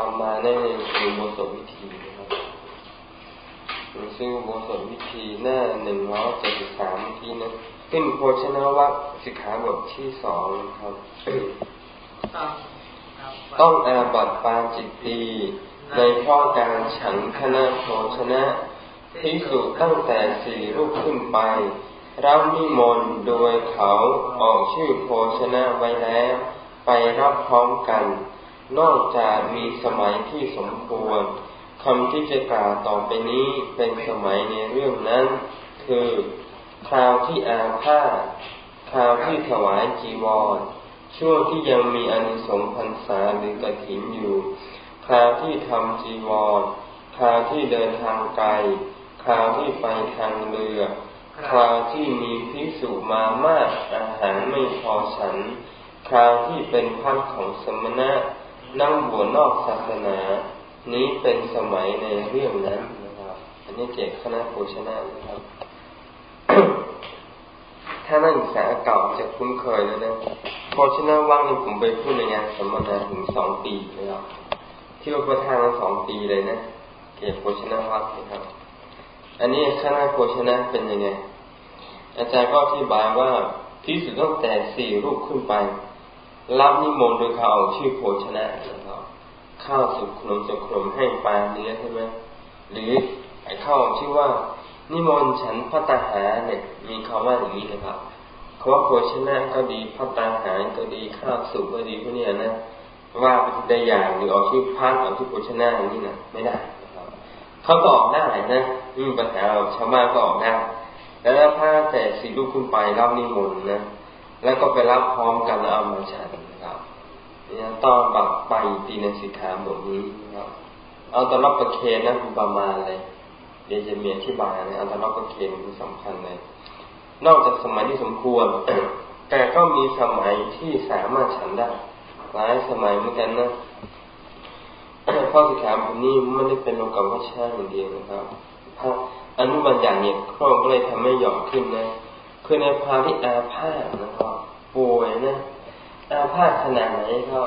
กลับมาในอุโบสถวิธีนะครับซึ่งอุโบสถวิธีหน้าหนึ่งร้อยเจ็ดสิบสามเมื่อกี้นะเป็นโภชนะวัตสิกขาบทที่สองครับ ต้องอาบัตปาจิตตีในข้อการฉันคณะโภชนะพิสุตั้งแต่สี่รูปขึ้นไปรับนิมนต์โดยเขาออกชื่อโภชนะไว้แล้ว ไปรับพร้อมกัน นอกจากมีสมัยที่สมควรคำที่จะกล่าวต่อไปนี้เป็นสมัยในเรื่องนั้น คือคราวที่อาพาธคราวที่ถวายจีวร ช่วงที่ยังมีอนิสงส์พรรษาหรือกระถินอยู่ คราวที่ทำจีวร คราวที่เดินทางไกล คราวที่ไปทางเรือ คราวที่มีพิสุมามากอาหารไม่พอฉัน คราวที่เป็นพักของสมณะ นั่งบวชนอกศาสนา นี้เป็นสมัยในเรื่องนั้นนะครับ อันนี้เจกคณะโภชนะนะครับ ถ้านักศึกษาเก่าจะคุ้นเคยแล้วนะโภชนะว่างนี่ผมไปพูดในงานสัมมนาถึงสองปีนะครับที่ว่าประธานมาสองปีเลยนะ เกี่ยวโภชนะวัดนะครับ อันนี้คณะโภชนะเป็นยังไง อาจารย์ก็อธิบายว่าที่สุดต้องแต่สี่รูปขึ้นไป รับนิมนต์โดยเขาเอาชื่อโภชนะนะครับข้าวสุกขนมสุกขนมให้ปลาเนื้อใช่ไหมหรือไอ้ข้าวชื่อว่า นิมนต์ฉันพัตหาเนี่ย มีคำว่าอย่างนี้นะครับคำว่าโภชนะก็ดีพัตาหารก็ดีข้าวสุกก็ดีพวกนี้นะว่าเป็นได้อย่างหรือเอาชื่อพักเอาชื่อโภชนะอย่างนี้นะไม่ได้นะครับเขาก็ออกได้นะไม่มีปัญหาชาวบ้านก็ออกได้แล้วถ้าแต่สีลูกขึ้นไปรับนิมนต์นะ แล้วก็ไปรับพร้อมกันแล้วเอามาฉันนะครับเนี่ยต้องบักไปตีในสิกขาบทนี้นะครับเอาตอนรับประเคนนะประมาณเลยเดี๋ยวจะมีอธิบายนะอันตรก็เคนคือสำคัญเลย นอกจากสมัยที่สมควร แต่ก็มีสมัยที่สามารถฉันได้หลายสมัยเหมือนกันนะข้อสิขาบทนี้ไม่ได้เป็นโลกาวัชชาอย่างเดียวนะครับพระอนุบัญญัติเนี่ยครองก็เลยทำให้หย่อนขึ้นนะ คือในภาที่อาพาธนะครับป่วยนะอาพาธขนาดไหนก็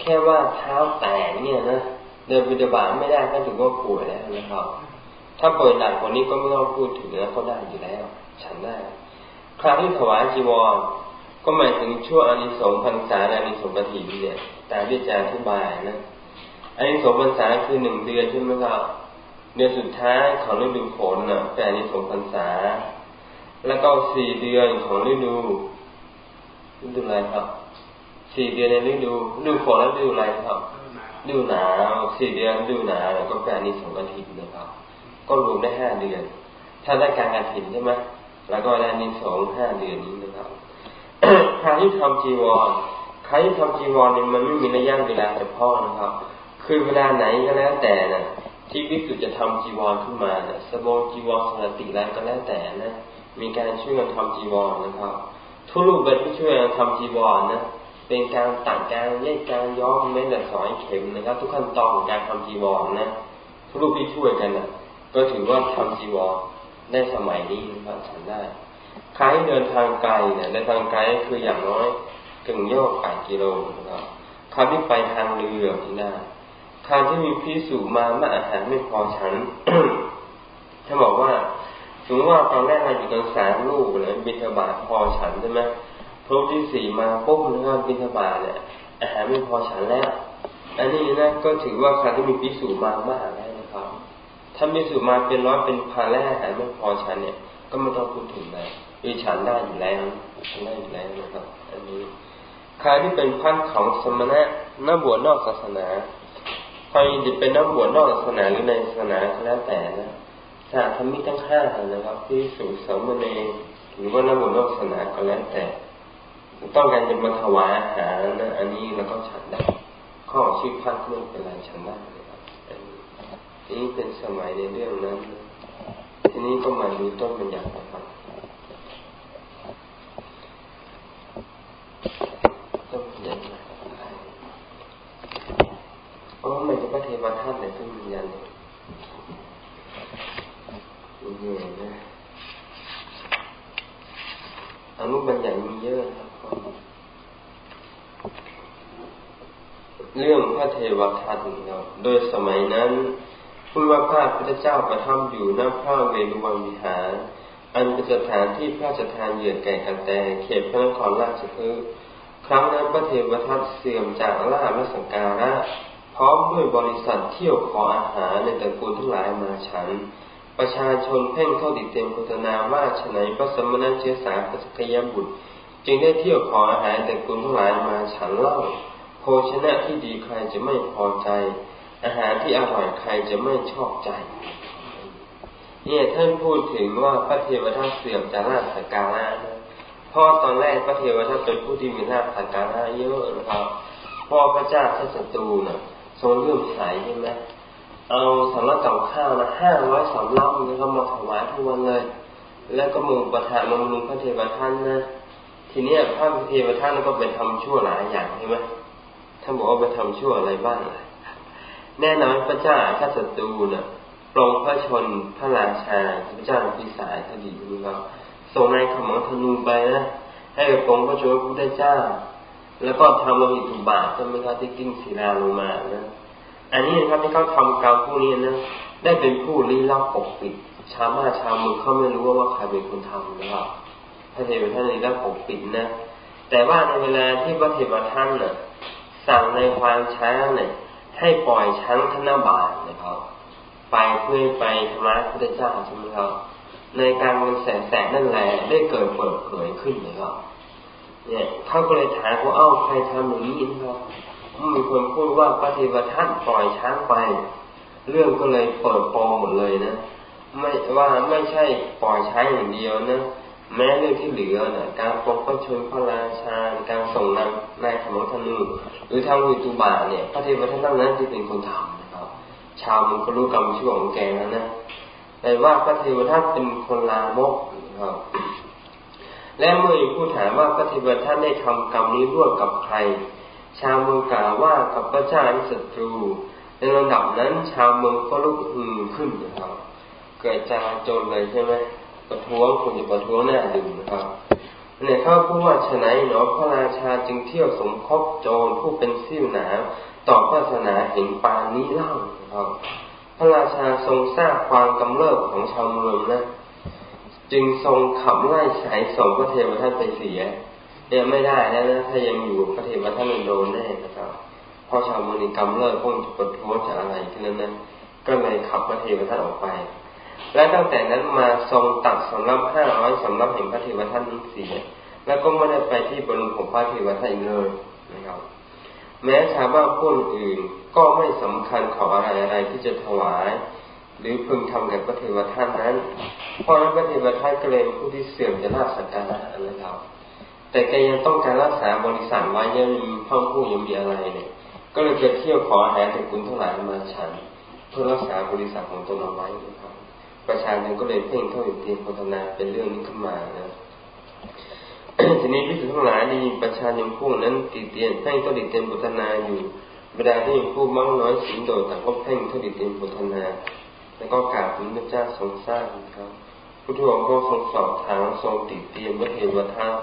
แค่ว่าเท้าแตกเนี่ยนะเดินบิดาบาไม่ได้ก็ถือว่าป่วยแล้วนะครับ ถ้าป่วยหนักกว่านี้ก็ไม่ต้องพูดถึงแล้วก็ได้อยู่แล้ว ฉันได้คราวที่ถวายจีวรก็หมายถึงช่วงอานิสงส์พรรษาอานิสงส์ปฐมเนี่ยตามที่อาจารย์อธิบายนะอานิสงส์พรรษาคือหนึ่งเดือนใช่ไหมครับเดือนสุดท้ายของฤดูฝนน่ะเป็นอานิสงส์พรรษา แล้วก็สี่เดือนของฤดูฤดูอะไรครับสี่เดือนในฤดูฤดูฝนแล้วฤดูอะไรครับฤดูหนาวสี่เดือนฤดูหนาวก็เป็นอานิสงส์ปฐมนะครับ ก็รวมได้ห้าเดือน ถ้าได้การการถิ่นใช่ไหมแล้วก็ได้นิสงห้าเดือนนี้นะครับใครที่ทำจีวรใครที่ทำจีวรเนี่ยมันไม่มีระยะเวลาเฉพาะนะครับ คือเวลาไหนก็แล้วแต่นะที่วิสุจะทำจีวรขึ้นมาเนี่ยสบงจีวรสติแล้วก็แล้วแต่นะ มีการช่วยกันทำจีวรนะครับ ทุกรูปแบบที่ช่วยกันทำจีวรนะ เป็นการตัดการแยกการย้อมแม้แต่สอยเข็มนะครับ ทุกขั้นตอนของการทำจีวรนะ ทุกรูปที่ช่วยกันนะก็ถือว่าทำจีวรได้สมัยนี้นะครับฉันได้ใครเดินทางไกลเนี่ยเดินทางไกลคืออย่างน้อยถึงโยกแปดกิโลนะครับคราวที่ไปทางเรือที่ได้คราวที่มีพิสูจมาม่าอาหารไม่พอฉันถ้าบอกว่า สมมติว่าตอนแรกเราอยู่กันสามลูกเลยบิณฑบาตพอฉันใช่ไหมพบที่สี่มาปุ๊บนะครับบิณฑบาตเนี่ยอาหารไม่พอฉันแล้ว อันนี้นะก็ถือว่าคราที่มีพิสูจมาม่าแล้วนะครับ ถ้ามีสูมาเป็นร้อยเป็นพันแล้วหายไม่พอฉันเนี่ย ก็ไม่ต้องพูดถึงเลยมีฉันได้อยู่แล้วฉันได้อยู่แล้วนะครับ อันนี้ใครที่เป็นพันของสมณะนักบวชนอกศาสนาใครจะเป็นนักบวชนอกศาสนาหรือในศาสนาก็แล้วแต่นะ สาธรรมิทั้งห้านะครับที่สูงสมณเณรหรือว่านักบวชนอกศาสนาก็แล้วแต่ต้องการจะมาถวายอาหารนะอันนี้เราก็ฉันได้ข้อชื่อพันไม่เป็นไรฉันได้นี้เป็นสมัยในเรื่องนั้น ทีนี้ก็มาดูต้นบัญญัตินะครับต้นบัญญัติอ๋อมันจะพระเทวทัตในต้นบัญญัติเนี่ย นะอนุบัญญัติมีเยอะครับ เรื่องพระเทวทัตครับโดยสมัยนั้นพูดว่าพระพุทธเจ้าประทับอยู่หน้าพระเวรุวันวิหาร อันเป็นสถานที่พระราชทานเหยื่อแก่กันแต่เขตพระนครราชคฤห์ครั้งนั้นพระเทวทัตเสื่อมจากลาภและสังการะพร้อมด้วยบริษัทเที่ยวขออาหารในตระกูลทั้งหลายมาฉัน ประชาชนเพ่งเข้าดิเต็มพุทธนาว่าฉนัยพระสมณะเชื้อสายพระสกยบุตร จึงได้เที่ยวขออาหารแต่กุลทั้งหลายมาฉันเล่าโภชนะที่ดีใครจะไม่พอใจ อาหารที่อร่อยใครจะไม่ชอบใจ เนี่ยท่านพูดถึงว่าพระเทวทัตเสื่อมจากราชสการะนะพราะตอนแรกพระเทวทัตเป็นผู้ที่มีราชสการะเยอะนะครับพ่อพระเจ้าท่านศัตรูนะ่ะทรงเลื่อมใสใช่ไหม เอาสำรับกับข้าวนะห้าร้อยสำรับนะครับมาถวายทุกวันเลย แล้วก็มุงประทานมามุงพระเทวทัตนนะทีนี้พระเทวทัตก็ไปทำชั่วหลายอย่างใช่ไหมท่านบอกว่าไปทำชั่วอะไรบ้างแน่นอนพระเจ้าข้าศัตรูนะ่ะปรงพระชนพระราชาพระเจ้าพิสายคดีนี้ครับส่งนายขมังธนูไปนะให้ไปปรงพระชนพระพุทธเจ้า แล้วก็ทำโลหิตบาทใช่ไหมครับที่กิ้งศีลาลงมานะ อันนี้นะครับที่เขาทากรรมพวกนี้นะได้เป็นผู้ลี้ลับปกปิด ชาวบ้านชาวเมืองเขาไม่รู้ว่าใครเป็นคนทำนะครับพระเทวทัตลี้ลับปกปิดนะแต่ว่าในเวลาที่พระเทวทัตน่ะสั่งในควานช้างเนี่ยให้ปล่อยช้างธนบาทนะครับไปเพื่อไปทำร้ายพระเจ้าใช่ไหมครับในการมันแสงนั่นแหละได้เกิดเปิดเผยขึ้นนะครับเนี่ยเขาก็เลยถามว่าเอ้าใครทำอย่างนี้นะครับ มีคนพูดว่าพระเทวทัตปล่อยช้างไป เรื่องก็เลยเปิดโปงหมดเลยนะไม่ว่าไม่ใช่ปล่อยช้างอย่างเดียวนะแม้เรื่องที่เหลือนะการปกประชนพระราชาการส่งนำนายขมธนูหรือทางวิตุบาเนี่ยพระเทวทัตนั้นที่เป็นคนทำนะครับ ชาวมันก็รู้กรรมชั่วของแกแล้วนะแต่ว่าพระเทวทัตเป็นคนลามกนะครับและเมื่อผู้ถามว่าพระเทวทัตได้ทำกรรมนี้ร่วมกับใคร ชาวเมืองกล่าวว่ากับพระเจ้าเป็นศัตรู ในระดับนั้นชาวเมืองก็ลุกฮือขึ้นนะครับเกิดจาโจรเลยใช่ไหมประท้วงคนจะประท้วงหน้าดึงนะครับเนี่ยเขาพูดว่าฉนัยเนาะพระราชาจึงเที่ยวสมคบโจรผู้เป็นซิ่วหนาต่อพระศาสนาเห็นปานนี้เล่านะครับพระราชาทรงทราบความกำเริบของชาวเมืองนะ จึงทรงขับไล่สายส่งพระเทวทัตไปเสีย เนี่ยไม่ได้แล้วนะถ้ายังอยู่พระเทวทัตโดนแน่นะครับเพราะชาวมุนิกรรมเลิกพวกจะปวดท้วงจะอะไรขึ้นนั้นก็เลยขับพระเทวทัตออกไป และตั้งแต่นั้นมาทรงตัดสำรับห้าร้อยสำรับเห็นพระเทวทัตนั้นเสียแล้วก็ไม่ได้ไปที่บรมของพระเทวทัตอีกเลยนะครับ แม้ชาวบ้านพวกอื่นก็ไม่สำคัญขออะไรอะไรที่จะถวาย หรือพึงทำกับพระเทวทัตนั้น เพราะนั้นพระเทวทัตก็เลยผู้ที่เสื่อมจะลาสักการะนะครับ แต่แกยังต้องการรักษาบริษัทไว้ยังมีพ่อผู้ยังมีอะไรเนี่ย ก็เลยจะเที่ยวขออาหารจากคุณทั้งหลายมาฉัน เพื่อรักษาบริษัทของตนเอาไว้นะครับ ประชาชนก็เลยเพ่งเข้าอยู่เตียงโฆษณาเป็นเรื่องนี้ขึ้นมานะทีนี้พิสุทั้งหลายดีประชาชนพวกนั้นติดเตียนเพ่งเข้าติดเตียนโฆษณาอยู่เวลาที่ยังผู้มั่งน้อยสิงโดดต่างก็เพ่งเข้าติดเตียนโฆษณาแล้วก็กราบพระเจ้าทรงสร้างครับ พุทธองค์ก็ทรงสอบถามทรงติเตียมวัเทวทัต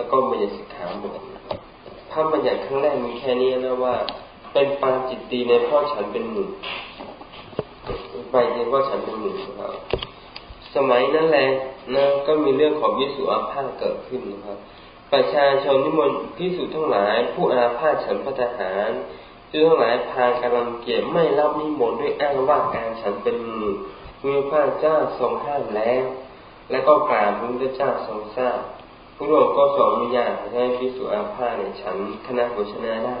แล้วก็มายสิกขาบทพระบัญญัติครั้งแรกมีแค่นี้นะว่า เป็นปาจิตตีในพ่อฉันเป็นหนึ่งไปเรียกว่าฉันเป็นหนึ่งครับสมัยนั้นแหละนะก็มีเรื่องของวิสุอาพาธเกิดขึ้นนะครับ ประชาชนนิมนต์พิสุทั้งหลาย ผู้อาพาธฉันพระทหารจึงทั้งหลายพากันรังเกียจไม่รับนิมนต์ด้วยอ้างว่าการฉันเป็นมือมีพระเจ้าทรงห้ามแล้ว และก็กราบพระเจ้าทรงทราบ ผู้ร่วมก็สอนอนุญาตให้พิสุอาภาในฉันคณะโภชนาได้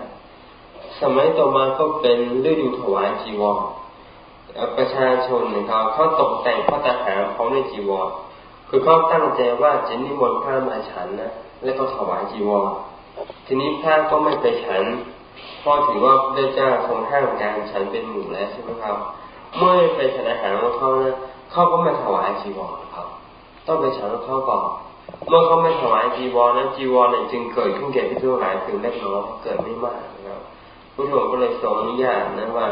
สมัยต่อมาก็เป็นฤดูถวายจีวรประชาชนเนี่ยเขาเขาตกแต่งพระทหารเขาในจีวรคือเขาตั้งใจว่าจะนิมนต์พระมาฉันนะแล้วก็ถวายจีวรทีนี้พระก็ไม่ไปฉันเพราะถือว่าพระเจ้าทรงห้ามการฉันเป็นหมู่แล้วใช่ไหมครับ เมื่อไปฉันอาหารของเขานะเขาก็ไม่ถวายจีวรครับ ต้องไปฉันของเขาก่อน เมื่อเขาไม่ถวายจีวรนั้นจีวรเนี่ยจึงเกิดขึ้นแก่พิทุหลายเพียงเล็กน้อยเกิดไม่มากนะครับผู้ถวก็เลยทรงอนุญาตนะว่า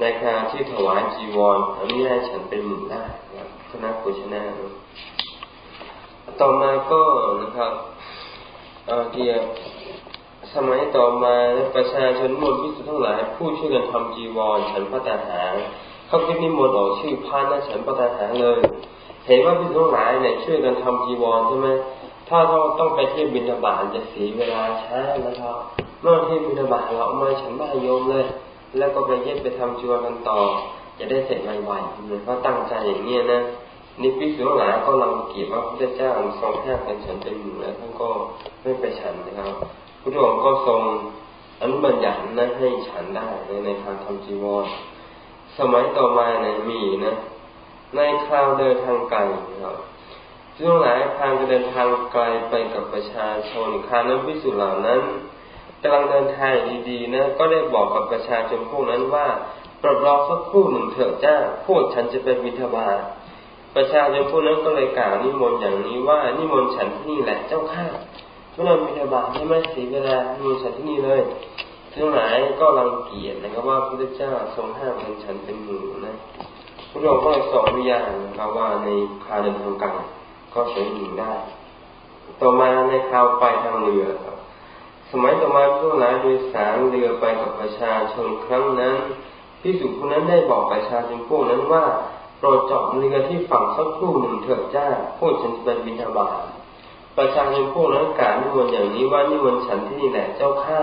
ในคราที่ถวายจีวรอนนี้ให้ฉันเป็นหมู่ได้นะครับคณะโภชนาต่อมาก็นะครับเออเดียสมัยต่อมาประชาชนมนพิสุทั้งหลายผู้ช่วยกันทำจีวรฉันพระตาหารเขาคิดนิมนต์ออกชื่อพานะฉันพระตาหารเลย เห็นว่าพิสุทั้งหลายเนี่ยช่วยกันทำจีวรใช่ไหมถ้าเราต้องไปเที่ยวบินบาตจะเสียเวลาช้านะครับเมื่อเที่ยวบินบาตเราเอามาฉันบ้โยมเลย แล้วก็ไปเย็บไปทำจีวรกันต่อ จะได้เสร็จไวๆเหมือนเขาตั้งใจอย่างเนี้ยนะนี่พิสุทั้งหลายก็ลังเกียจว่าพระเจ้าทรงแค่เป็นฉันเป็นหมู่แล้วท่านก็ไม่ไปฉันนะครับพระองค์ก็ทรงอนุบัญญัตินะให้ฉันได้ในในทางทำจีวรสมัยต่อมาเนี่ยมีนะ ในคราวเดินทางไกลนะครับช่วงหลายทางจะเดินทางไกลไปกับประชาชนคานั้นพิสุเหล่านั้นกำลังเดินทางดีๆนะก็ได้บอกกับประชาชนพวกนั้นว่าปรบรอสักครู่หนึ่งเถอะจ้าพวกฉันจะไปบิณฑบาตประชาชนพวกนั้นก็เลยกล่าวนิมนต์อย่างนี้ว่านิมนต์ฉันที่นี่แหละเจ้าข้าเมื่อเราบิณฑบาตใช่ไหมเสียเวลานิมนต์ฉันที่นี่เลยทั้งหลายก็รังเกียจนะครับว่าพระเจ้าทรงห้ามเป็นฉันเป็นหมู่นะ ระองค์ก็สอนวิญญาณนะครับว่าในคาเดินทางกลางก็ใช้หญิงได้ ต่อมาในคราวไปทางเรือครับ สมัยต่อมาผู้หลายโดยสารเรือไปกับประชาชนครั้งนั้นพิสุผู้นั้นได้บอกประชาชนพวกนั้นว่าโปรดจอดเรือที่ฝั่งสักครู่หนึ่งเถิดจ้าพูดฉันจะเป็นบิณฑบาตประชาชนพวกนั้นกล่าวนิมนต์อย่างนี้ว่านิมนต์ฉันที่นี่แหละเจ้าข้า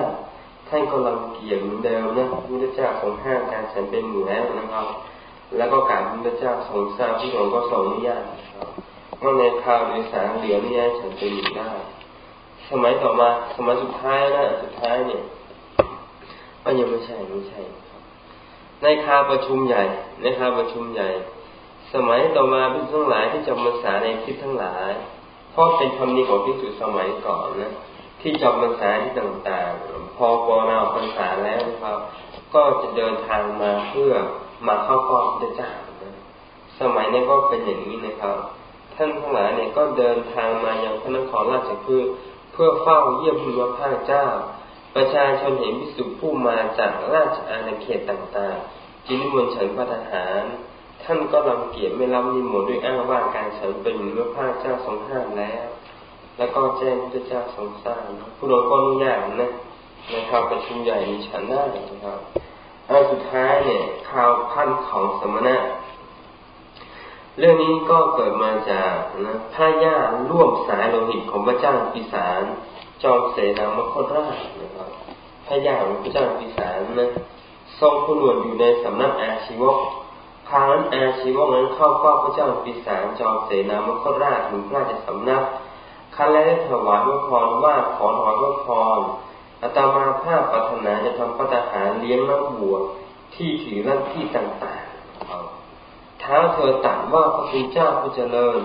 ท่านก็ลังเกียจเหมือนเดิมนะพระเจ้าทรงห้ามการฉันเป็นหมู่แล้วนะครับ แล้วก็การพระเจ้าทรงทราบที่องค์ก็ทรงอนุญาตนะครับว่าในคราวโดยสารเหลือนี่ฉันเป็นหมู่ได้ สมัยต่อมาสมัยสุดท้ายนะสุดท้ายเนี่ยก็ยังไม่ใช่ไม่ใช่ ในคาประชุมใหญ่ ในคาประชุมใหญ่ สมัยต่อมาพิสุทั้งหลายที่จำพรรษาในคิดทั้งหลายเพราะเป็นธรรมเนียมของพิสุสมัยก่อนนะที่จำพรรษาที่ต่างๆ พอปอนาพรรษาแล้วนะครับ ก็จะเดินทางมาเพื่อ มาเข้าเฝ้าพระเจ้า สมัยนี้ก็เป็นอย่างนี้นะครับ ท่านทั้งหลายเนี่ยก็เดินทางมายังพระนครราชคฤห์เพื่อเฝ้าเยี่ยมพระพาเจ้า ประชาชนเห็นพิสุผู้มาจากราชอาณาเขตต่างๆจินิมนฉันพระทหาร ท่านก็รังเกียจไม่รับนิมนต์ด้วยอ้างว่าการฉันเป็นพระพาเจ้าทรงห้ามแล้ว แล้วก็แจ้งพระเจ้าทรงสร้างผู้โดนก็อนุญาตนะนะครับประชุมใหญ่มีฉันได้นะครับ อันสุดท้ายเนี่ยข่าวพันของสมณะ เรื่องนี้ก็เกิดมาจากนะพระญาร่วมสายโลหิตของพระเจ้าปิสารจอมเสนามคตราชนะครับพระญาของพระเจ้าปิสารนะทรงผนวดอยู่ในสำนักอาชีวกพานั้นอาชีวกนั้นเข้าเฝ้าพระเจ้าปิสารจอมเสนามคตราชถึงพระราชสำนักคันแรกได้ถวายพระพรว่าขอถวายพระพร อาตมาภาพปรารถนาจะทำพระทหารเลี้ยงนักบวชที่ถือลัทธิต่างๆท้าเธอตัดว่าพระคุณเจ้าผู้เจริญ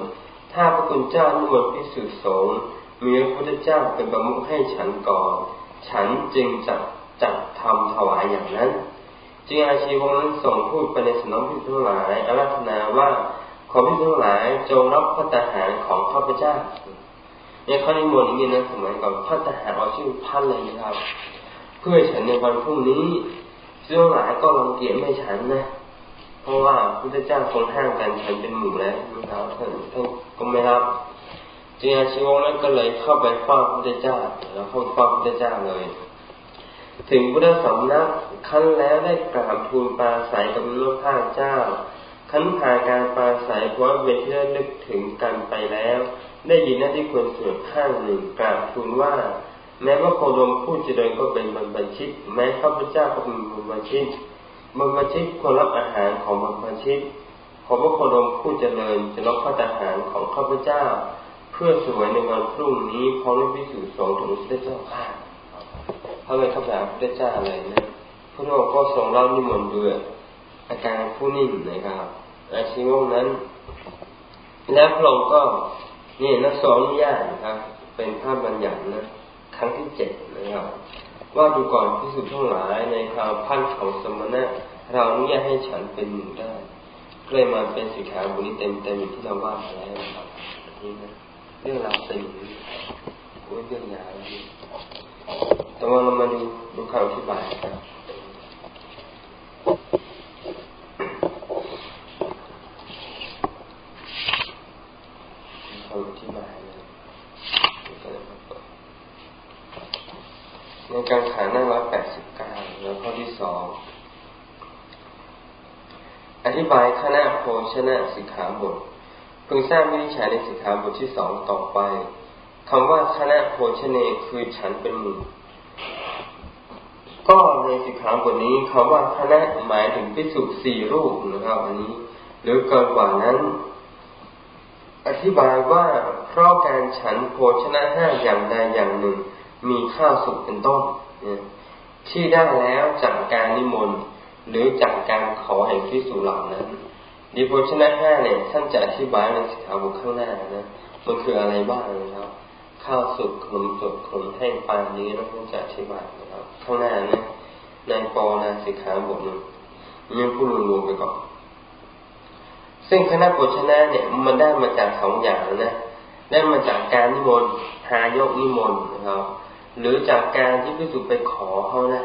ถ้าพระคุณเจ้านิมนต์พิสุทธิสงฆ์มีพระพุทธเจ้าเป็นประมุขให้ฉันก่อน ฉันจึงจะจัดทำถวายอย่างนั้น จึงอาชีวงนั้นส่งพูดไปในสนองพิทั้งหลายอาราธนาว่าขอพิทั้งหลายจงรับพระทหารของข้าพเจ้า ในข้อนิมนต์นี้นะสมัยก่อนพระทหารเอาชื่อพันเลยนะครับ เพื่อฉันในวันพรุ่งนี้ซึ่งหลายก็รังเกียจไม่ฉันนะเพราะว่าพระเจ้าทรงห้ามกันฉันเป็นหมู่แล้วนะครับท่านท่านก็ไม่รับจึงอาชีวงนั้นก็เลยเข้าไปเฝ้าพระเจ้าแล้วเข้าเฝ้าพระเจ้าเลย ถึงพระสำนักขั้นแล้วได้กราบทูลปาศัยกับพระข้าเจ้าขั้นผ่านการปาศัยเพราะเวทีนึกถึงกันไปแล้ว ได้ยินหน้าที่ควรสวนข้างหนึ่งกราบทูลว่า แม้ว่าโคดมผู้เจริญก็เป็นบรรพชิต แม้ข้าพเจ้าก็เป็นบรรพชิตบรรพชิตควรรับอาหารของบรรพชิตขอพระโคดมผู้เจริญจะรับพระอาหารของข้าพเจ้า เพื่อสวยในวันพรุ่งนี้พร้อมด้วยพิสูจน์สองถึงพระเจ้าข้าเขาเลยข้าไปหาพระเจ้าเลยนะพระองค์ก็ทรงเล่านิมนต์ด้วยอาการผู้นิ่งนะครับอาชีวงนั้น แล้วพระองค์ก็ นี่นักสอนญาตนะครับ เป็นภาพบัญญัตินะครั้งที่เจ็ดนะครับ ว่าดูก่อนพิสุทธ์ทั้งหลายในคราวพันของสมณะ เราอนุญาตให้ฉันเป็นหมู่ได้เลยมาเป็นสิกขาบุนี้เต็มเต็มที่เราว่าไปแล้วนะครับนี่นะเรื่องราวเป็นอย่างนี้เรื่องยาดีแต่ว่าเรามาดูดูคำอธิบายครับคำอธิบาย ในการขายหน้าร้อยแปดสิบเก้าแล้วข้อที่สองอธิบายคณะโภ ชนะสิกขาบทพึงทราบวิจัยในสิกขาบทที่สองต่อไปคำว่าคณะโภชเนคือฉันเป็นหมู่ก็ในสิกขาบทนี้คำว่าคณะหมายถึงพิสุสี่รูปนะครับอันนี้ หรือเกินกว่านั้น อธิบายว่าเพราะการฉันโภชนะห้าอย่างใดอย่างหนึ่ง มีข้าวสุกเป็นต้นที่ได้แล้วจากการนิมนต์หรือจากการขอแห่งพิสูจเหล่านั้น ดีโภชนะห้าเนี่ยท่านจะอธิบายในสิกขาบทข้างหน้านะมันคืออะไรบ้างนะครับข้าวสุกขนมสดขนมแห้งปานนี้นะท่านจะอธิบายนะครับ ข้างหน้านะในปอนาสิกขาบทหนึ่งยังพูดรวมๆไปก่อนซึ่งคณะโภชนะเนี่ยมันได้มาจากสองอย่างนะได้มาจากการนิมนต์หายกนิมนต์นะครับ หรือจากการที่พิสุไปขอเขานะ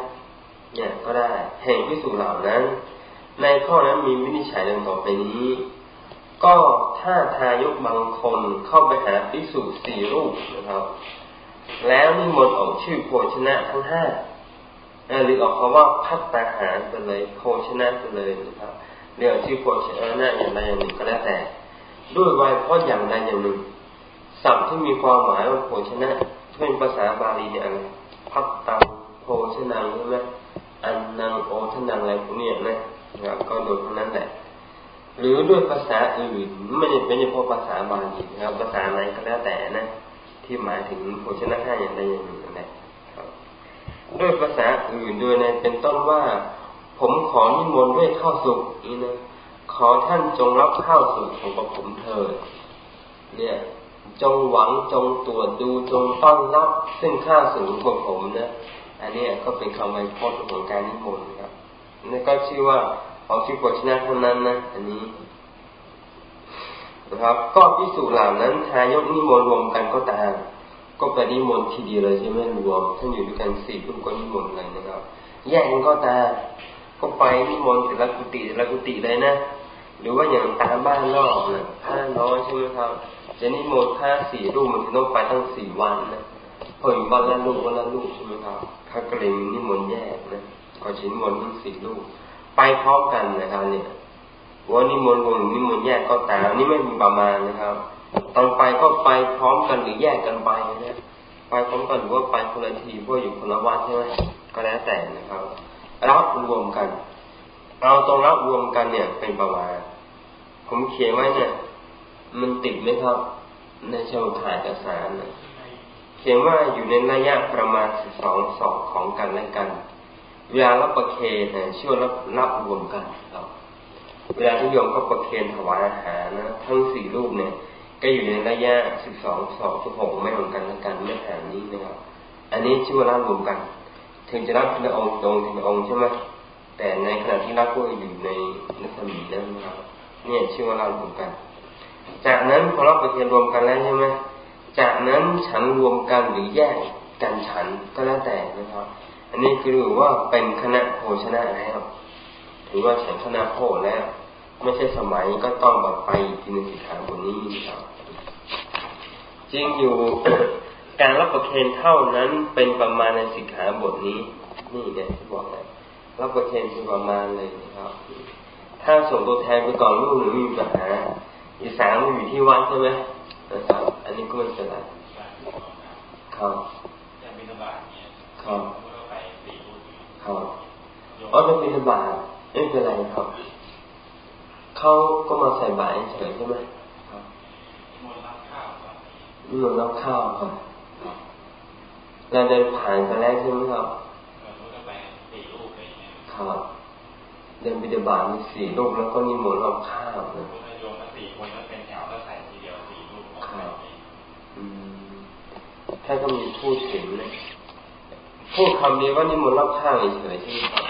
เนี่ยก็ได้แห่งพิสูจเหล่านั้น ในข้อนั้นมีวินิจฉัยดังต่อไปนี้ ก็ถ้าทายกบางคนเข้าไปหาพิสูจสี่รูปนะครับ แล้วนิมนต์ออกชื่อโภชนะทั้งห้าหรือออกคำว่าพัฒนาหารไปเลยโภชนะไปเลยนะครับเรียกชื่อโภชนะอย่างใดอย่างหนึ่งก็แล้วแต่ ด้วยวัยพราะอย่างใดอย่างหนึ่งศัพท์ที่มีความหมายว่าโภชนะเป็นภาษาบาลีเนี่ยอะไรพัตตังโภชนะใช่ไหมอันนังโอทนังอะไรพวกนี้นะ ครับ ก็โดยพวกนั้นแหละหรือด้วยภาษาอื่นไม่ใช่เป็นเฉพาะภาษาบาลีนะครับ ภาษาไหนก็แล้วแต่นะ ที่หมายถึงโภชนะห้าอย่างใดอย่างหนึ่งนั่นแหละด้วยภาษาอื่นโดยในเป็นต้นว่า ผมขอนิมนต์ด้วยข้าวสุกนี่นะขอท่านจงรับข้าวสุกของกระผมเถิดเนี่ยจงหวังจงตรวจดูจงต้อนรับ ซึ่งข้าวสุกของผมนะอันนี้ก็เป็นคำไวยพจน์ของการนิมนต์ครับนั่นก็ชื่อว่า เอาชื่อโภชนะเท่านั้นนะ อันนี้นะครับ ก็พิสูจน์เหล่านั้นทายกนิมนต์รวมกันก็ตาม ก็ไปนิมนต์ทีเดียวเลยใช่ไหมรวมท่านอยู่ด้วยกันสี่รูปก็นิมนต์เลยนะครับ แยกกันก็ตามก็ไปนิมนต์แต่ละกุฏิแต่ละกุฏิเลยนะ หรือว่าอย่างตามบ้านนอกนะผ้าน้อยใช่ไหมครับ จะนิมนต์ผ้าสี่รูปมันต้องไปตั้งสี่วันนะพออยู่วันละลูกวันละลูกใช่ไหมครับพระกริงนิมนต์แยกนะก็ชิ้นมนต์ทั้งสี่ลูก ไปพร้อมกันนะครับ เนี่ยว่านิมนต์วงนิมนต์แยกก็ตามนี่ไม่มีประมาณนะครับ ตอนไปก็ไปพร้อมกันหรือแยกกันไปนะไปพร้อมกันหรือว่าไปคนละทีเพราะอยู่คนละวัดใช่ไหมก็แล้วแต่นะครับรับรวมกันเราตรงรับรวมกันเนี่ย เป็นประมาณ ผมเขียนไว้เนี่ย มันติดไหมครับ ในเชิงถ่ายเอกสารนะขียนว่าอยู่ในระยะประมาณสิบสองศอกของกันและกัน เวลารับประเคนเนี่ยชื่อรับรับรวมกันครับเวลาที่โยมก็ประเคนถวายอาหารนะทั้งสี่รูปเนี่ย ก็อยู่ในระยะสิบสองศอกสิบหกไม่เหมือนกันและกันไม่ห่างนี้นะครับ อันนี้ชื่อว่ารับรวมกัน ถึงจะรับทีละองค์ตรงทีละองค์ใช่ไหมแต่ในขณะที่รับก็อยู่ในนักมีนั้นนะครับ เนี่ยชื่อว่ารับรวมกัน จากนั้นพอรับประเคนรวมกันแล้วใช่ไหมจากนั้นฉันรวมกันหรือแยกกันฉันก็แล้วแต่นะครับ อันนี้คือถือว่าเป็นคณะโภชนะแล้ว ถือว่าฉันคณะโภแล้ว ไม่ใช่สมัยก็ต้องแบบไปทีนึงสิขาบนนี้นะครับจริงอยู่การรับประเคนเท่านั้นเป็นประมาณในสิกขาบทนี้ นี่เนี่ยที่บอกเลยรับประเคนคือประมาณเลยนะครับ ถ้าส่งตัวแทนไปก่อนลูกหรือมีปัญหาอีสามอยู่ที่วัดใช่ไหมนะครับอันนี้ก็ไม่เป็นไรครับครับ ครับอ๋อจะเป็นบาทไม่เป็นไรครับเขาก็มาใส่บาตรเฉยใช่ไหมครับนิมนต์รับข้าวครับเราเดินผ่านไปแล้วใช่ไหมครับครับเดินไปเดินบาทมีสี่รูปแล้วก็นิมนต์รับข้าวนะท่าก็มีพูดถึงนะ พูดคำเดียวว่านี่มนต์รับข้างเฉยใช่ไหมครับ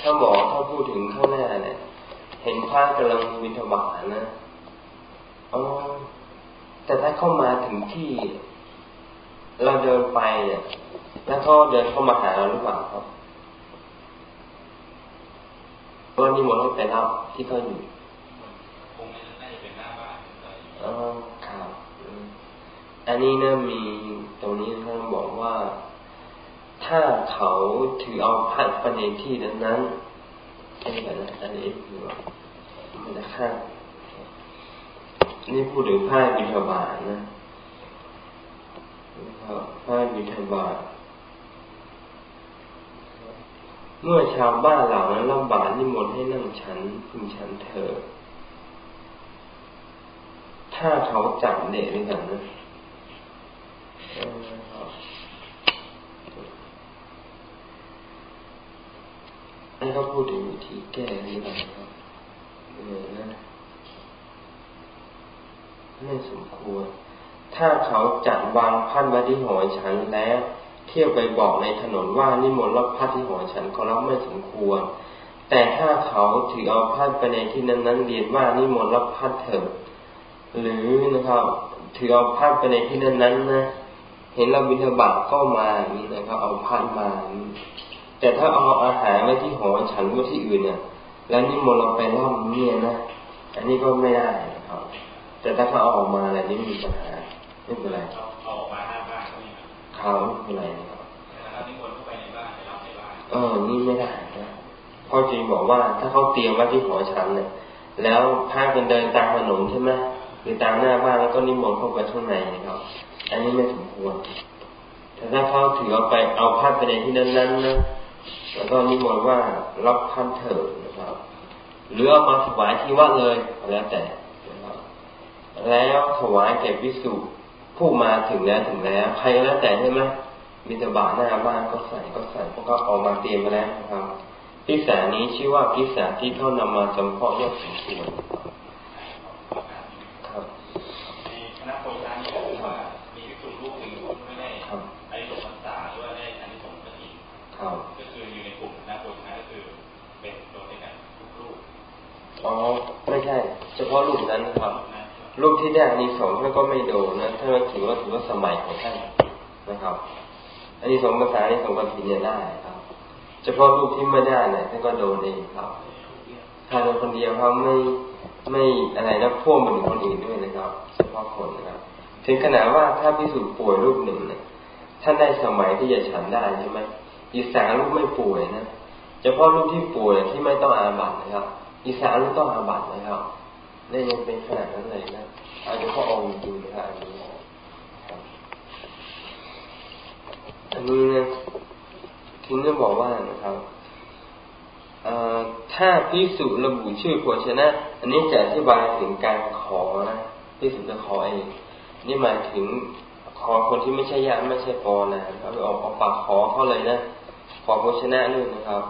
ถ้าหมอถ้าพูดถึงข้างหน้าเนี่ย เห็นพระกำลังวินทบาทนะอ๋อแต่ถ้าเข้ามาถึงที่ เราเดินไปเนี่ยแล้วเขาเดินเข้ามาหาเราหรือเปล่าครับว่านี่มนต์ให้ไปรับที่เขาอยู่คงไม่น่าจะเป็นหน้าบ้านอ๋อครับอันนี้นะมีตรงนี้ท่านบอกว่า ถ้าเขาถือเอาพัดประเด็นที่นั้นนั้นอันนี้ก่อนนะอันนี้คือมันจะข้ามนี่พูดถึงผ้าบิณฑบาตนะผ้าบิณฑบาตเมื่อชาวบ้านเหล่านั้นลำบากนิมนต์ให้นั่งฉันพึงฉันเถอถ้าเขาจับเด็กด้วยกันนะ ให้เขาพูดถึงวิธีแก้นี่แหละครับเออนะไม่สมควร ถ้าเขาจัดวางพันไว้ที่หอฉันแล้ว เที่ยวไปบอกในถนนว่านิมนต์รับพัดที่หอฉันก็รับไม่สมควร แต่ถ้าเขาถือเอาพัดไปในที่นั้นนั้นเรียนว่านิมนต์รับพัดเถิดหรือนะครับถือเอาพัดไปในที่นั้นนั้นนะเห็นเราบิณฑบาตก็มาอย่างนี้นะครับเอาพัดมา แต่ถ้าเอาอาหารไว้ที่หอฉันไว้ที่อื่นเนี่ย แล้วนิมนต์เราไปร่อนเนี่ยนะ อันนี้ก็ไม่ได้นะครับ แต่ถ้าเขาเอาออกมาอะไรนี่มีปัญหาไม่เป็นไรเอาออกมาหน้าบ้านเขาเป็นไรนะครับเออนี่ไม่ได้นะพ่อจริงบอกว่าถ้าเขาเตรียมไว้ที่หอฉันเนี่ยแล้วพากันเดินตามถนนใช่ไหมหรือตามหน้าบ้านแล้วก็นิมนต์เข้าไปข้างในนะครับ อันนี้ไม่สมควรแต่ถ้าเขาถือเอาไปเอาพัดไปในที่นั้นๆนะ แล้วก็นิมนต์ว่ารับพันเถิดนะครับ หรือเอามาถวายที่วัดเลยแล้วแต่นะครับแล้วถวายแก่พิสุผู้มาถึงแล้วถึงแล้วใครแล้วแต่ใช่ไหมมีตบาหน้าบ้านก็ใส่ก็ใส่พวกก็ออกมาเตรียมมาแล้วนะครับพิสานี้ชื่อว่าพิสาที่เขานำมาจำเพาะยอดสมควรครับคณะโพธิานี่ก็ว่ามีพิสุรูปหนึ่งไม่ได้ไอ้หลวงพรรษาหรือว่าได้อันนี้สงกฐินก็คืออยู่ในกลุ่มคณะโพธิาก็คือเป็นตัวในการทุกรูปอ๋อไม่ใช่ เฉ พาะรูปนั้นนะครับรูปที่ได้อันนี้สองท่านก็ไม่โดนนะท่านถือว่าถือว่าสมัยของท่านนะครับอันนี้สองภาษาในสองปฏิเนี่ยได้ครับ เฉพาะรูปที่ไม่ได้เนี่ยท่านก็โดนเองครับถ้าโดนคนเดียวเขาไม่ไม่อะไรนะพ่วงไปถึงคนอื่นด้วยนะครับ เฉพาะคนนะครับ ถึงขนาดว่าถ้าพิสูจน์ป่วยรูปหนึ่งเนี่ยท่านได้สมัยที่จะฉันได้ใช่ไหมอีสารูปไม่ป่วยนะเฉพาะรูปที่ป่วยที่ไม่ต้องอาบัตนะครับ อีสารูปต้องอาบัตนะครับ นี่ยังเป็นขนาดนั้นเลยนะอาจจะพระองค์จริงนะครับอันนี้อันนี้นะทิ้งจะบอกว่านะครับถ้าพิสุระบุชื่อควรชนะ อันนี้จะอธิบายถึงการขอนะพิสุจะขอเอง นี่หมายถึงขอคนที่ไม่ใช่ญาติไม่ใช่ปอนะเอาไปออกออกปากขอเขาเลยนะ ขอโภชนะนู่นนะครับ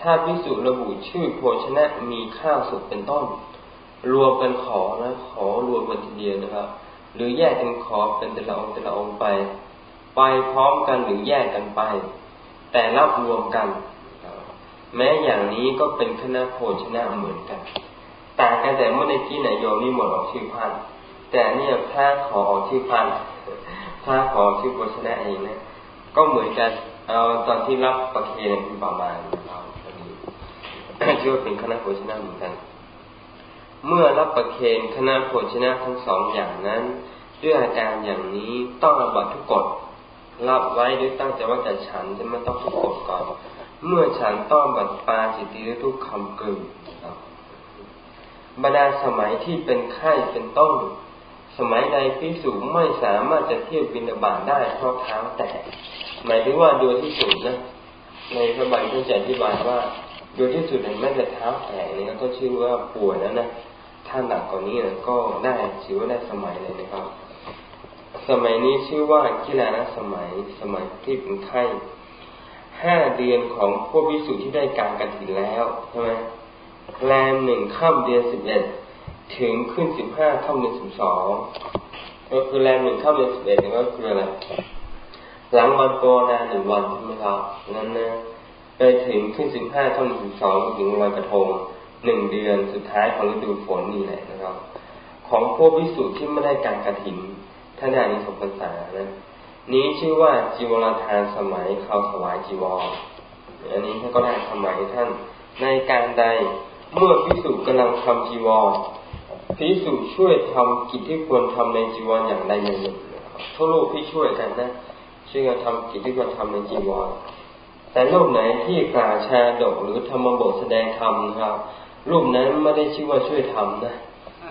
ถ้าพิสุระบุชื่อโภชนะมีข้าวสุกเป็นต้น รวมเป็นขอนะขอรวมกันทีเดียวนะครับ หรือแยกกันขอเป็นแต่ละองค์แต่ละองค์ไป ไปพร้อมกันหรือแยกกันไป แต่รับรวมกัน แม้อย่างนี้ก็เป็นคณะโพชนะเหมือนกันต่างกันแต่เมื่อในที่ไหนโยมนี่หมดออกชื่อพันแต่เนี่ยพระขอออกชื่อพันพระขอชื่อโพชนะเองนะก็เหมือนกันเอาตอนที่รับประเคนเป็นประมาณนะครับชื่อว่าเป็นคณะโพชนะเหมือนกัน เมื่อรับประเคนคณะโภชนะทั้งสองอย่างนั้น ด้วยอาการอย่างนี้ต้องอบัตทุกกฎรับไว้ด้วยตั้งใจว่าจะฉันจะไม่ต้องทุกกฎก่อน เมื่อฉันต้องบัตปาจิตีด้วยทุกคำกึ่งบรรดาสมัยที่เป็นไข้เป็นต้นสมัยใดพิสูจไม่สามารถจะเที่ยวบินบาตได้เพราะเท้าแตกหมายถึงว่าโดยที่สุดนะในพระบาลีท่านจะอธิบายว่าโดยที่สุดแม้แต่เท้าแตกนี่ก็ชื่อว่าป่วยแล้วนะ ถ้าหนักกว่านี้นะก็ได้ชื่อว่าได้สมัยเลยนะครับ สมัยนี้ชื่อว่ากีฬานะสมัยสมัยที่เป็นไข้ห้าเดือนของพวกวิสุทธิที่ได้การกันถินแล้วใช่ไหมแรมหนึ่งข้าเดือนสิบเอ็ดถึงขึ้นสิบห้าข้ามเดือนสิบสองก็คือแรมหนึ่งข้าเดือนสิบเอ็ดก็คืออะไรหลังวันโกนาหนึ่งวันใช่ไหมครับนั้นนะไปถึงขึ้นสิบห้าข้ามเดือนสิบสองถึงวันกระทง หนึ่งเดือนสุดท้ายของฤดูฝนนี่แหละนะครับ ของพวกวิสุทธ์ที่ไม่ได้การกระถินท่านได้นิสมภาษานะนี้ชื่อว่าจีวรทานสมัยเขาถวายจีวรอันนี้ท่านก็ได้สมัยท่านในการใดเมื่อพิสุกำลังทำจีวรพิสุช่วยทำกิจที่ควรทำในจีวรอย่างใดอย่างหนึ่งทุกลูกที่ช่วยกันนะช่วยกันทำกิจที่ควรทำในจีวรแต่รูปไหนที่กล่าวชาดกหรือธรรมบทแสดงธรรมนะครับ รูปนั้นไม่ได้ชื่อว่าช่วยทำนะ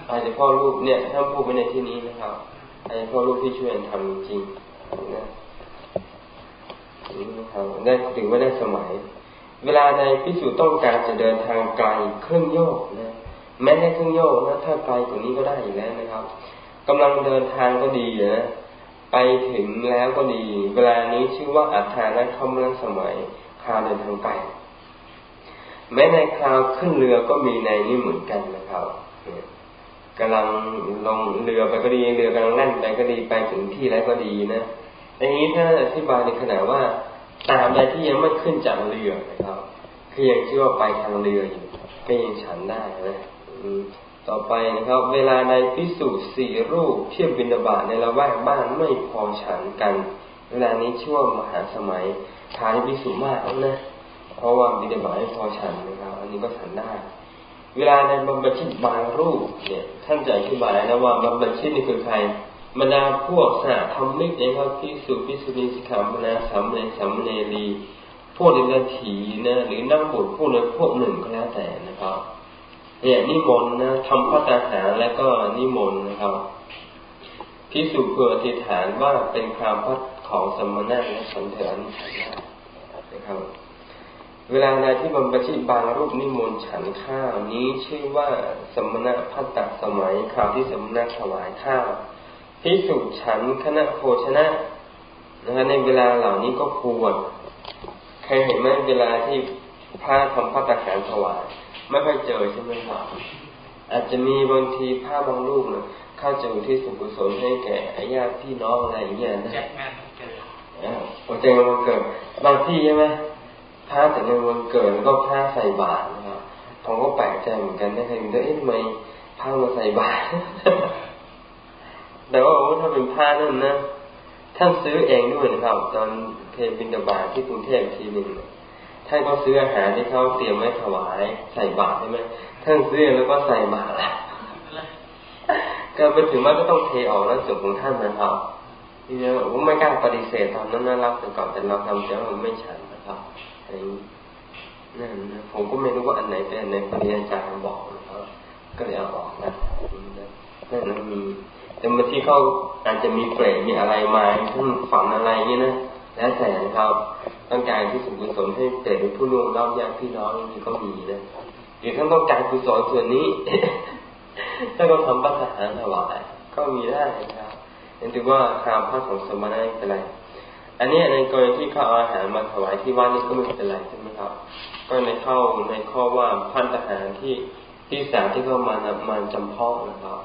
อาจจะพ่อรูปเนี่ยถ้าพูดไปในที่นี้นะครับอาจจะพ่อรูปที่ช่วยทำจริงนะนะครับได้ถึงว่าได้สมัย เวลาในพิสูจต้องการจะเดินทางไกลเครื่องโยกนะแม้ในเครื่องโยกนะถ้าไกลกว่านี้ก็ได้อยู่แล้วนะครับกำลังเดินทางก็ดีนะไปถึงแล้วก็ดี เวลานี้ชื่อว่าอัฏฐานะคำลังสมัยคาเดินทางไป แม้ในคราวขึ้นเรือก็มีในนี้เหมือนกันนะครับกำลังลงเรือไปก็ดีเรือกำลังแล่นไปก็ดีไปถึงที่แล้วก็ดีนะในนี้ถ้าอธิบายในขณะว่าตามใดที่ยังไม่ขึ้นจากเรือนะครับคือยังชื่อว่าไปทางเรืออยู่ก็ยังฉันได้นะต่อไปนะครับ เวลาในพิสูจน์สี่รูปเทียบบินาบาตในละแวกบ้านไม่พอฉันกัน เวลานี้ช่วงมหาสมัยทานพิสูจน์มากนะ เพราะว่าบินาบาตไม่พอฉันนะครับ อันนี้ก็ฉันได้ เวลาในบำบัดชิตบางรูปเนี่ย ท่านจะอธิบายนะว่าบำบัดชิตนี่คือใครบรรดาพวกสาธรรมิกนะครับพิสูจพิสุนีสิกขามนาสามเณรสามเณรีพวกเดรัจฉีนะหรือนั่งบทพวกนั้นพวกหนึ่งก็แล้วแต่นะครับเนี่ยนิมนต์นะทำพระตาหารแล้วก็นิมนต์นะครับพิสูจเพื่ออธิฐานว่าเป็นความพัดของสมณะและสันเถรนะครับ เวลาใดที่บรรพชิตบางรูปนิมนต์ฉันข้าวนี้ชื่อว่าสมณะพัตตสมัยข่าวที่สมณะถวายข้าวพิสูจฉันคณะโภชนะนะในเวลาเหล่านี้ก็ควรใครเห็นไหมเวลาที่พระทำพัตตาหารถวายไม่ค่อยเจอใช่ไหมครับอาจจะมีบางทีผ้าบางรูปนะเข้าจะอุทิศสุกุศลให้แก่ญาติพี่น้องอะไรอย่างเงี้ยนะจัดงานวันเกิดโอ้จัดงานวันเกิดบางที่ใช่ไหม ผ้าแต่ในวันเกิดแล้วก็ผ้าใส่บาตรนะครับผมก็แปลกใจเหมือนกันนะเห็นว่าเอ๊ะทำไมผ้ามาใส่บาตรแต่ว่าถ้าเป็นผ้านั่นนะท่านซื้อเองด้วยนะครับ ตอนเทบินดาบาที่กรุงเทพทีหนึ่งท่านก็ซื้ออาหารที่เขาเตรียมไว้ถวายใส่บาตรใช่ไหมท่านซื้อแล้วก็ใส่บาตรแล้วก็ไปถึงว่าก็ต้องเทออกแล้วส่วนของท่านนะครับนี่นะผมไม่กล้าปฏิเสธตอนนั้นน่ารักแต่ก่อนแต่เราทำแต่ว่ามันไม่ฉันนะครับ อันนี้นั่นนะผมก็ไม่รู้ว่าอันไหนเป็นอันไหนปริยาจารย์บอกนะครับก็เลยเอาออกนะนั่นนั้นมีแต่บางทีเขาอาจจะมีเปรตมีอะไรมาท่านฝันอะไรเงี้ยนะแล้วแต่นะครับต้องการที่สุกุศลให้เกิดเป็นผู้ร่วมเล่าญาติพี่น้องนี่ก็มีนะหรือท่านต้องการกุศลส่วนนี้ถ้าก็ทำปัจจัยถวายก็มีได้นะครับนั่นถือว่าคามพระของสมณะเป็นไร อันนี้ในกรณีที่เขาเอาอาหารมาถวายที่วัดนี่ก็ไม่เป็นไรใช่ไหมครับ ก็ในเข้าในข้อว่าพันทหารที่ที่สามที่เข้ามานำมาจำเพาะนะครับ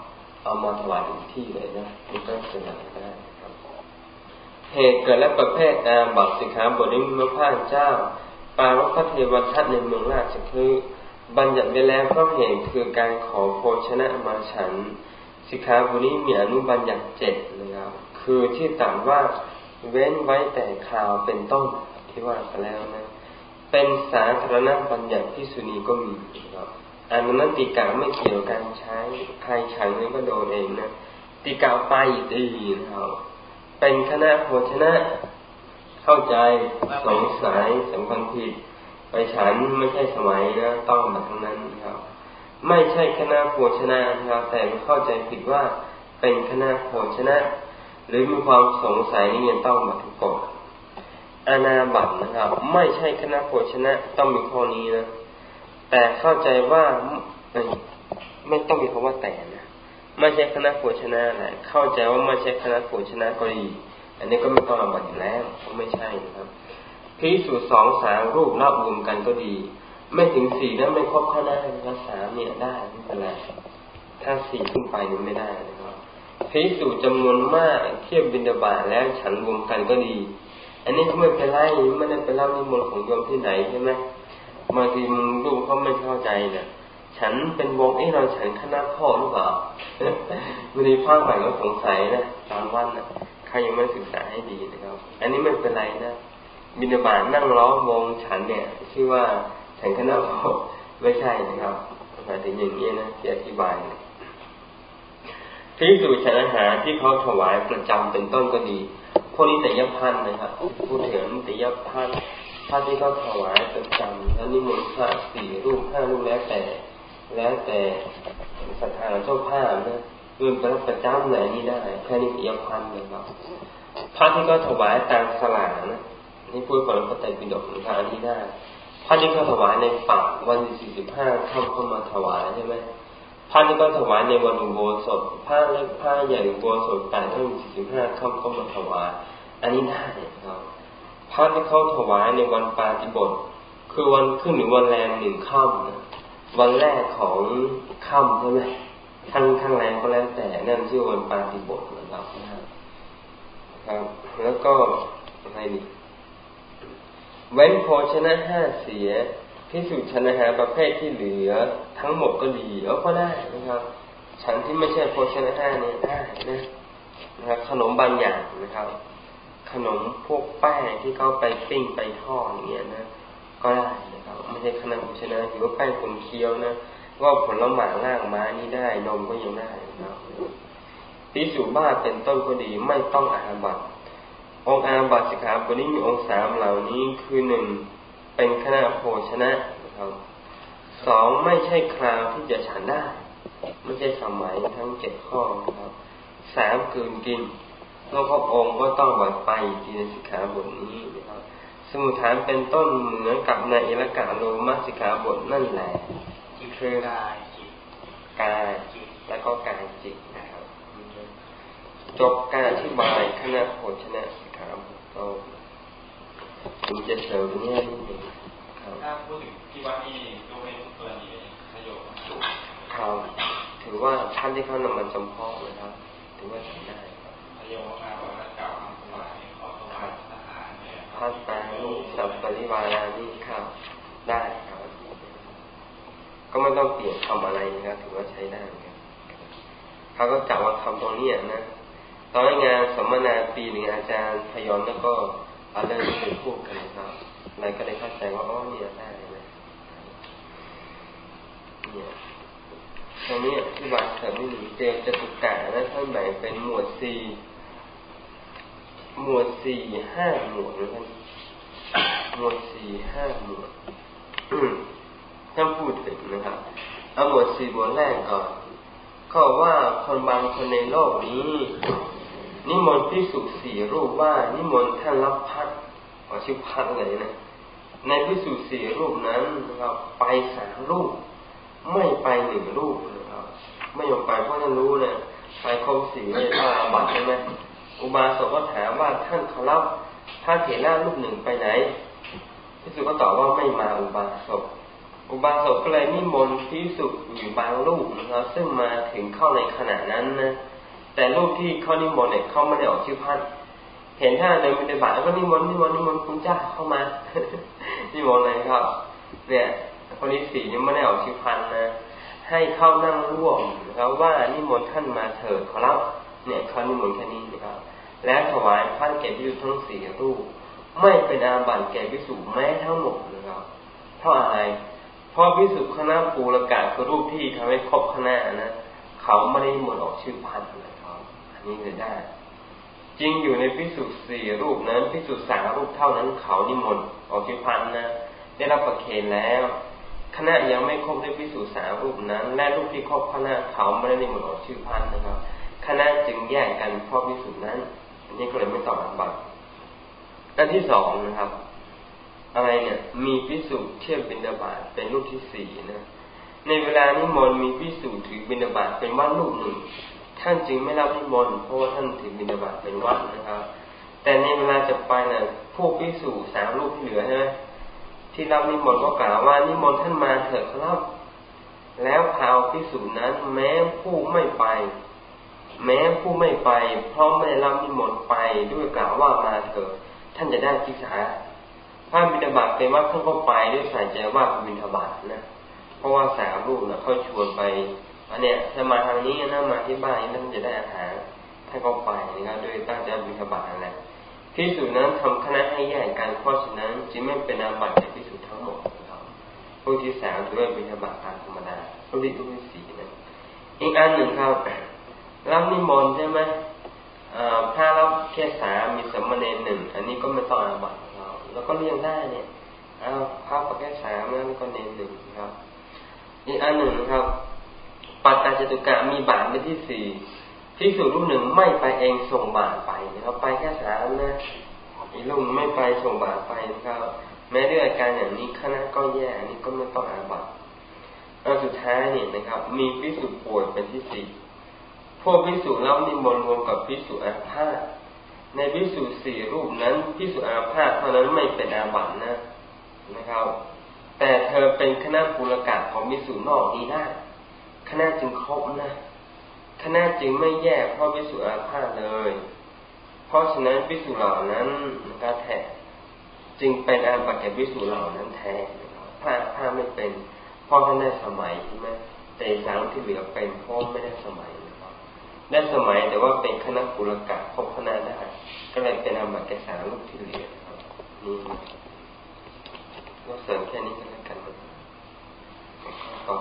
เอามาถวายที่เลยนะมันก็เป็นอะไรได้เหตุเกิดและประเภทอาบัตสิกขาบทนี้พระพาเจ้า ปารพระเทวทัตในเมืองราชคือ บัญญัติไว้แล้วเพราะเหตุคือการขอโภชนะมาฉัน สิกขาบทนี้มีอนุบัญญัติเจ็ดนะครับ คือที่ต่างว่า เว้นไว้แต่ข่าวเป็นต้นที่ว่าไปแล้วนะ เป็นสาธารณบัญญัติที่สุนีก็มีนะครับอันนั้นติกาไม่เกี่ยวกันใช้ใครฉันนี่ก็โดนเองนะติกาไปดีนะครับเป็นคณะโภชนะ เข้าใจสงสัยสำคัญผิดไปฉันไม่ใช่สมัยนะต้องแบบนั้นครับ ไม่ใช่คณะโภชนะครับแต่เข้าใจผิดว่าเป็นคณะโภชนะ หรือมีความสงสัยนี่ยังต้องมาทุกกฎอาณาบัตนะครับ ไม่ใช่คณะโภชนะต้องมีข้อนี้นะ แต่เข้าใจว่าไม่ต้องมีคำว่าแต่นะไม่ใช่คณะโภชนะแหละเข้าใจว่าไม่ใช่คณะโภชนะก็ดี อันนี้ก็ไม่ต้องอาบัตอยู่แล้วไม่ใช่นะครับพิสูจสองสามรูปรับรวมกันก็ดี ไม่ถึงสี่นั้นไม่ครบข้อได้นะครับสามเนี่ยได้ไม่เป็นไรถ้าสี่ขึ้นไปนี่ไม่ได้ นะครับพิสูจจำนวนมากเทียบบินดาบาแล้วฉันรวมกันก็ดี อันนี้ก็ไม่เป็นไรไม่ได้เป็นเล่านิมนต์ของโยมที่ไหนใช่ไหมบางทีลูกเขาไม่เข้าใจเนี่ยฉันเป็นวงเอ้เราฉันคณะพ่อหรือเปล่าวันนี้พ่อใหม่ก็สงสัยนะตอนวันนะใครยังไม่ศึกษาให้ดีนะครับ อันนี้ไม่เป็นไรนะบินาบาตนั่งล้อมวงฉันเนี่ย ชื่อว่าฉันคณะพ่อไม่ใช่นะครับหมายถึงอย่างนี้นะที่อธิบาย ที่สู่ฉันอาหารที่เขาถวายประจำเป็นต้นก็ดี พวกนี้แต่ยพันนะครับพูดถึงแต่ยพันพระที่เขาถวายประจำแล้วนิมนต์พระสี่รูปห้ารูปแล้วแต่ แล้วแต่สถานเจ้าภาพนะเงินประประจำไหนนี่ได้แค่นี้แต่ยพันนะครับพระที่ก็ถวายตามสลานะนี่พูดก่อนพระไตรปิฎกนะครับอันนี้ได้พระที่เขาถวายในปักวันที่สี่สิบห้าเข้าเข้ามาถวายใช่ไหม พระที่ก็ถวายในวันอุโบสถผ้าเล็กผ้าใหญ่อุโบสถแปดทั้งสี่สิบห้าเข้าเข้ามาถวายอันนี้ได้ครับพระที่เขาถวายในวันปาฏิบทคือวันขึ้นหรือวันแรงหนึ่งค่ำนะวันแรกของค่ำใช่ไหมทั้งทั้งแรงก็แล้วแต่นั่นชื่อวันปาฏิบทนะครับครับ แล้วก็อะไรนี่เว้นโภชนะห้าเสีย พิสูจน์ชนะหาประเภทที่เหลือทั้งหมดก็ดีเออก็ได้นะครับ ฉันที่ไม่ใช่โภชนะห้าเนี่ยได้นะนะครับ ขนมบางอย่างนะครับ ขนมพวกแป้งที่เขาไปปิ้งไปทอดอย่างเงี้ยนะก็ได้นะครับไม่ใช่ขนมโภชนะหรือว่าแป้งขนเคี้ยวนะว่าผลไม้ล่างม้านี่ได้นมก็ยังได้นะครับพิสูจบ้าเป็นต้นก็ดีไม่ต้องอาบัตองอาบัตสิขาบนี้มีองค์สามเหล่านี้คือหนึ่ง เป็นคณะโภชนะครับสองไม่ใช่คราวที่จะฉันได้ ไม่ใช่สมัยทั้งเจ็ดข้อนะครับสามกืนกินแล้วพระองค์ก็ต้องบัดไปทีในสิกขาบทนี้นะครับ สมุทฐานเป็นต้นเหมือนกับในเอลกาโลมาสิกขาบทนั่นแหละคือกายกายแล้วก็กายจิตนะครับ จบการอธิบายคณะโภชนะสิกขาบท ผมจะเสริมเนี่ยนิดหนึ่งถ้าพูดถึงที่วัดนี่ยกเว้นกรณีนโยบครับถือว่าท่านที่เขานำมาจำเพาะนะครับ ถือว่าใช้ได้นโยบมาบอกว่าเก่าคำถวายขอถวายทหารเนี่ยพัสตานุสัพปริวารานี่ครับได้ครับ ก็ไม่ต้องเปลี่ยนคำอะไรนะครับถือว่าใช้ได้ครับเขาก็กล่าวว่าคำตรงนี้นะตอนงานสัมมนาปีหนึ่งอาจารย์พยอนแล้วก็ เอาเรื่องนี้ไปพูดกันครับนายก็ได้เข้าใจว่าอ๋อเนี่ยได้เลยเนี่ยตรงนี้ที่วางเสริมไม่มีเจมจะตุกกะและท่านแบ่งเป็นหมวดสี่หมวดสี่ห้าหมวดนะครับหมวดสี่ห้าหมวดท่านพูดถึงนะครับเอาหมวดสี่หมวดแรกก่อน ก็ว่าคนบางคนในโลกนี้ นิมนต์พิสุสี่รูปว่า นิมนต์ท่านรับพัดขอชื่อพัดเลยนะ ในพิสุสี่รูปนั้นนะครับไปสามรูป ไม่ไปหนึ่งรูปนะครับ ไม่ยอมไปเพราะท่านรู้เนี่ยไปครบสี่ไม่ต้องอาบัตใช่ไหมอุบาสกก็ถามว่าท่านขารับพระเถระรูปหนึ่งไปไหนพิสุก็ตอบว่าไม่มาอุบาสกอุบาสกก็เลยนิมนต์พิสุอยู่บางรูปนะครับซึ่งมาถึงเข้าในขณะนั้นนะ แต่รูปที่เขานิมนต์เนี่ยเขาไม่ได้ออกชื่อพันเห็นท่าเดินไปในบาทแล้วก็นิมนต์นิมนต์นิมนต์คุณเจ้าเข้ามา นิมนต์เลยครับ เนี่ยคนที่สี่นี่ไม่ได้ออกชื่อพันนะให้เข้านั่งร่วมนะครับว่านิมนต์ท่านมาเถิดขอรับเนี่ยเขานิมนต์แค่นี้นะครับ และถวายพระแก่พิสุทั้งสี่รูป ไม่เป็นอาบัติแก่พิสุแม้ทั้งหมดนะครับเพราะอะไรเพราะพิสุคณะปูรกาศคือรูปที่ทำให้ครบคณะนะเขาไม่ได้หมดออกชื่อพันเลย นี้เลยได้ จริงอยู่ในพิสุสี่รูปนั้นพิสุสามรูปเท่านั้นเขานิมนต์ออกชิพันนะได้รับประเคนแล้วคณะยังไม่ครบด้วยพิสุสามรูปนั้น และรูปที่ครบคณะเขาไม่ได้นิมนต์ออกชื่อพันนะครับคณะจึงแยกกันเพราะพิสุนั้นอันนี้ก็เลยไม่ตอบบัตรอันที่สองนะครับ อะไรเนี่ย มีพิสุเทียบบินาบาตเป็นรูปที่สี่นะในเวลานิมนต์มีพิสุถือบินาบาตเป็นว่ารูปหนึ่ง ท่านจึงไม่รับนิมนต์เพราะว่าท่านถือบิณฑบาตเป็นวัดนะครับ แต่ในเวลาจะไปนะ่ะผู้พิสูจสามรูปที่เหลือใช่ไหมที่รับนิมนต์ก็กล่าวว่านิมนต์ท่านมาเถิดครับ แล้วพาวพิสูจนั้น แม้ผู้ไม่ไป แม้ผู้ไม่ไป เพราะไม่ได้รับนิมนต์ไปด้วยกล่าวว่ามาเถิดท่านจะได้ทิษาถ้าบิณฑบาตเป็นว่าท่านก็ไปด้วยสายใจว่าบิณฑบาตนะเพราะว่าสามรูปนะเขาชวนไป อันเนี้ยถ้ามาทางนี้นะมาที่บ้านนั่นจะได้อาหารถ้าก็ไปนะครับโดยตั้งใจบิณฑบาตอะไรพิสูจนั้นทำคณะให้แยกกันเพราะฉะนั้นจึงไม่เป็นอาบัติในพิสูจทั้งหมดครับพวกที่สามถือว่าบิณฑบาตตามธรรมดาพวกที่ทุกที่สี่นะอีกอันหนึ่งครับรับนิมนต์ใช่ไหมถ้าเราแค่สามีสมณเณรหนึ่งอันนี้ก็ไม่ต้องอาบัติเราแล้วก็เลี้ยงได้เนี่ยเอาพระกับแค่สามแล้วก็เนรหนึ่งครับ อีกอันหนึ่งนะครับ ปัตตาจตุกะมีบาทเป็นที่สี่ที่สุรูปหนึ่งไม่ไปเองส่งบาทไปนะครับไปแค่สามนะอีกรูปไม่ไปส่งบาทไปนะครับ แม้ด้วยอาการอย่างนี้คณะก็แย่อันนี้ก็ไม่ต้องอาบัตแล้วสุดท้ายเนี่ยนะครับ มีพิสุป่วยเป็นที่สี่พวกพิสุแล้วนิมนต์รวมกับพิสุอาพาธในพิสุสี่รูปนั้นพิสุอาพาธเท่านั้นไม่เป็นอาบัตนะนะครับ แต่เธอเป็นคณะปุรกะของพิสุนอกนี้ได้ คณะจึงครบนะคณะจึงไม่แยกพราะพิสุอาพาธเลย เพราะฉะนั้นพิสุเหล่านั้นนะครับแท้จึงเป็นอาบัติแก่พิสุเหล่านั้นแท้ผ้าผ้าไม่เป็นเพราะท่านได้สมัยใช่ไหมแต่สามที่เหลือเป็นพราะไม่ได้สมัยนะครับได้สมัยแต่ว่าเป็นคณะปุรกะครบคณะได้ก็เลยเป็นอาบัติแก่สามลูกที่เหลือนี่ก็เสริมแค่นี้ก็แล้วกันต่อ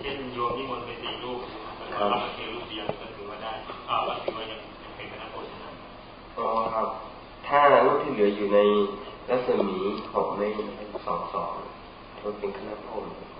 เช่นโยมนิมนต์ไปสี่รูปแล้วรับเพียงรูปเดียวก็ถือว่าได้อ่าถือว่ายังเป็นคณะโพธิอ๋อครับ ถ้ารูปที่เหลืออยู่ในรัศมีของในสองสองถือเป็นคณะโพธิ